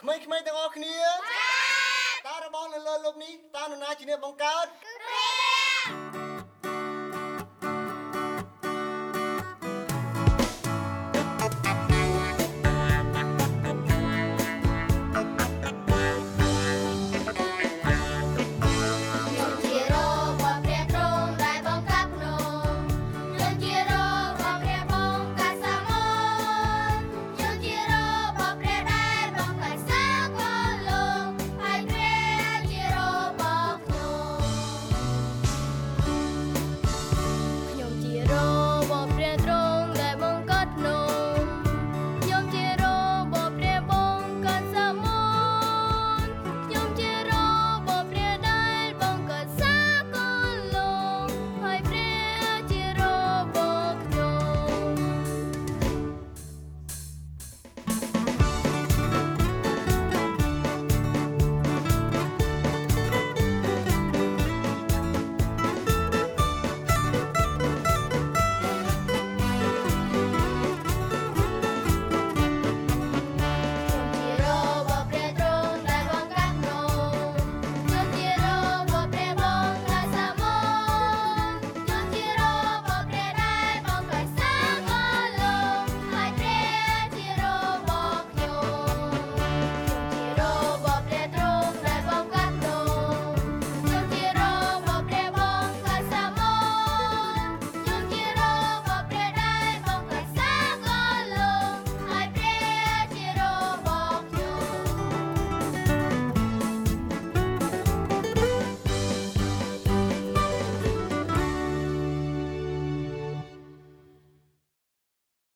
ក្មេងៗទាំងអស់គ្នាតើរបងនៅលើលោកនេះតើនរណាជាអ្នកបង្កើតគឺព្រា